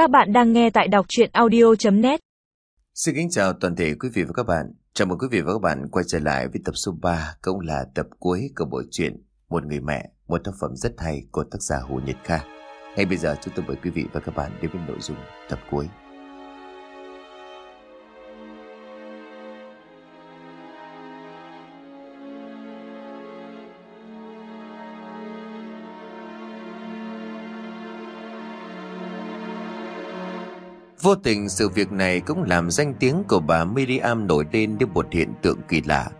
Các bạn đang nghe tại đọc chuyện audio.net Xin kính chào toàn thể quý vị và các bạn. Chào mừng quý vị và các bạn quay trở lại với tập số 3 cũng là tập cuối của bộ truyện Một người mẹ, một tác phẩm rất hay của tác giả Hồ Nhật Kha. Ngay bây giờ chúng tôi mời quý vị và các bạn đến với nội dung tập cuối. Vô tình sự việc này cũng làm danh tiếng của bà Miriam nổi lên như một hiện tượng kỳ lạ.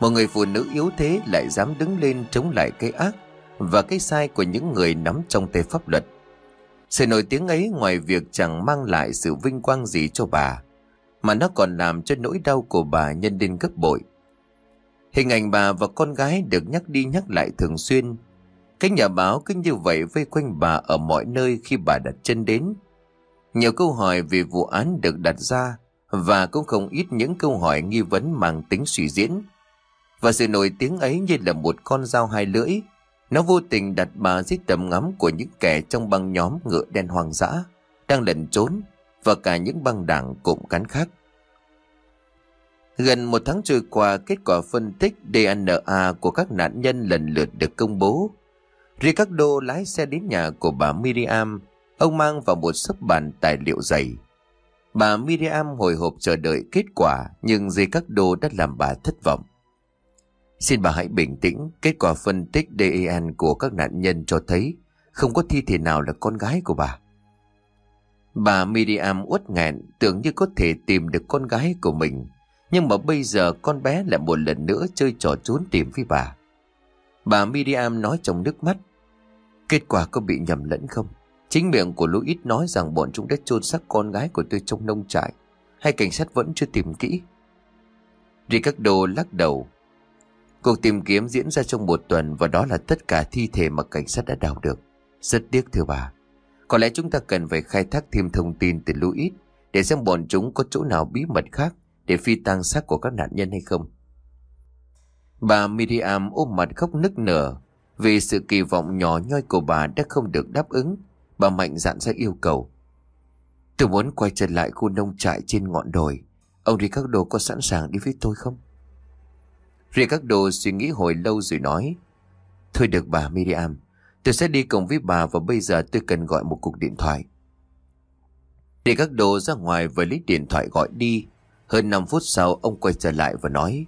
Một người phụ nữ yếu thế lại dám đứng lên chống lại cái ác và cái sai của những người nắm trong tay pháp luật. Sự nổi tiếng ấy ngoài việc chẳng mang lại sự vinh quang gì cho bà, mà nó còn làm cho nỗi đau của bà nhân lên gấp bội. Hình ảnh bà và con gái được nhắc đi nhắc lại thường xuyên. Các nhà báo cứ như vậy vây quanh bà ở mọi nơi khi bà đặt chân đến. Nhiều câu hỏi về vụ án được đặt ra và cũng không ít những câu hỏi nghi vấn mang tính suy diễn. Và sự nổi tiếng ấy như là một con dao hai lưỡi. Nó vô tình đặt bà dưới tầm ngắm của những kẻ trong băng nhóm ngựa đen hoang dã, đang lẩn trốn, và cả những băng đảng cụm cán khác. Gần một tháng trôi qua, kết quả phân tích DNA của các nạn nhân lần lượt được công bố. Ricardo lái xe đến nhà của bà Miriam Ông mang vào một sấp bàn tài liệu dày. Bà Miriam hồi hộp chờ đợi kết quả nhưng dây các đồ đã làm bà thất vọng. Xin bà hãy bình tĩnh, kết quả phân tích DAN của các nạn nhân cho thấy không có thi thể nào là con gái của bà. Bà Miriam uất nghẹn tưởng như có thể tìm được con gái của mình nhưng mà bây giờ con bé lại một lần nữa chơi trò trốn tìm với bà. Bà Miriam nói trong nước mắt Kết quả có bị nhầm lẫn không? Chính miệng của Louis nói rằng bọn chúng đã chôn xác con gái của tôi trong nông trại. Hay cảnh sát vẫn chưa tìm kỹ? Ricardo lắc đầu. Cuộc tìm kiếm diễn ra trong một tuần và đó là tất cả thi thể mà cảnh sát đã đào được. Rất tiếc, thưa bà. Có lẽ chúng ta cần phải khai thác thêm thông tin từ Louis để xem bọn chúng có chỗ nào bí mật khác để phi tang xác của các nạn nhân hay không. Bà Miriam ôm mặt khóc nức nở vì sự kỳ vọng nhỏ nhoi của bà đã không được đáp ứng Bà Mạnh dặn ra yêu cầu. Tôi muốn quay trở lại khu nông trại trên ngọn đồi. Ông Ricardo có sẵn sàng đi với tôi không? Ricardo suy nghĩ hồi lâu rồi nói. Thôi được bà Miriam, tôi sẽ đi cùng với bà và bây giờ tôi cần gọi một cuộc điện thoại. Ricardo ra ngoài và lấy điện thoại gọi đi. Hơn 5 phút sau ông quay trở lại và nói.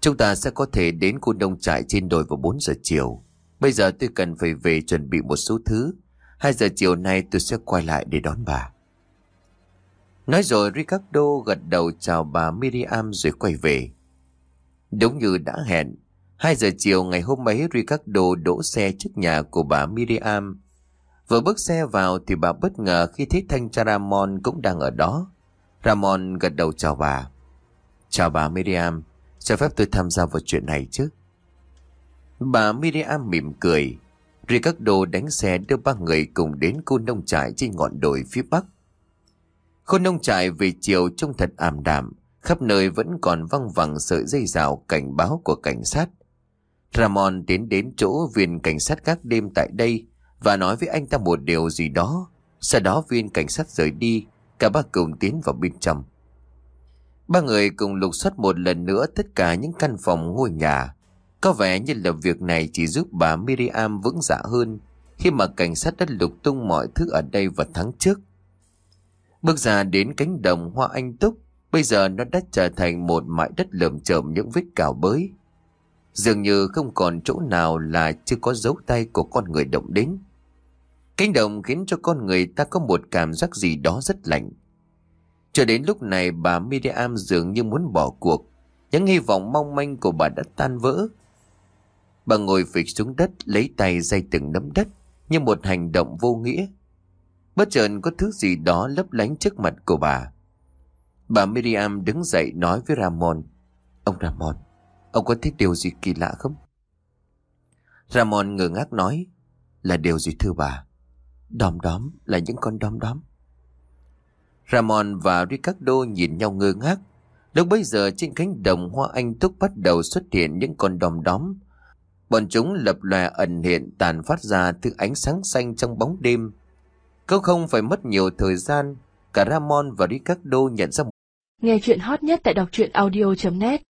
Chúng ta sẽ có thể đến khu nông trại trên đồi vào 4 giờ chiều. Bây giờ tôi cần phải về chuẩn bị một số thứ 2 giờ chiều nay tôi sẽ quay lại để đón bà. Nói rồi Ricardo gật đầu chào bà Miriam rồi quay về. Đúng như đã hẹn, 2 giờ chiều ngày hôm ấy Ricardo đỗ xe trước nhà của bà Miriam. Vừa bước xe vào thì bà bất ngờ khi thấy thanh cha Ramon cũng đang ở đó. Ramon gật đầu chào bà. Chào bà Miriam, cho phép tôi tham gia vào chuyện này chứ? Bà Miriam mỉm cười. Ricardo đánh xe đưa ba người cùng đến khu nông trại trên ngọn đồi phía bắc. Khu nông trại về chiều trông thật ảm đạm, khắp nơi vẫn còn văng vẳng sợi dây rào cảnh báo của cảnh sát. Ramon tiến đến chỗ viên cảnh sát gác đêm tại đây và nói với anh ta một điều gì đó. Sau đó viên cảnh sát rời đi, cả ba cùng tiến vào bên trong. Ba người cùng lục soát một lần nữa tất cả những căn phòng ngôi nhà, có vẻ như là việc này chỉ giúp bà Miriam vững dạ hơn khi mà cảnh sát đã lục tung mọi thứ ở đây vào tháng trước. Bước ra đến cánh đồng hoa anh túc, bây giờ nó đã trở thành một mãi đất lởm chởm những vết cào bới. Dường như không còn chỗ nào là chưa có dấu tay của con người động đến. Cánh đồng khiến cho con người ta có một cảm giác gì đó rất lạnh. Cho đến lúc này bà Miriam dường như muốn bỏ cuộc. Những hy vọng mong manh của bà đã tan vỡ Bà ngồi phịch xuống đất lấy tay dây từng nấm đất như một hành động vô nghĩa. Bất chợt có thứ gì đó lấp lánh trước mặt của bà. Bà Miriam đứng dậy nói với Ramon. Ông Ramon, ông có thấy điều gì kỳ lạ không? Ramon ngơ ngác nói. Là điều gì thưa bà? Đom đóm là những con đom đóm. Ramon và Ricardo nhìn nhau ngơ ngác. Lúc bấy giờ trên cánh đồng hoa anh túc bắt đầu xuất hiện những con đom đóm Bọn chúng lập lòe ẩn hiện tàn phát ra thứ ánh sáng xanh trong bóng đêm. Câu không phải mất nhiều thời gian, cả Ramon và Ricardo nhận ra Nghe chuyện hot nhất tại đọc truyện audio.net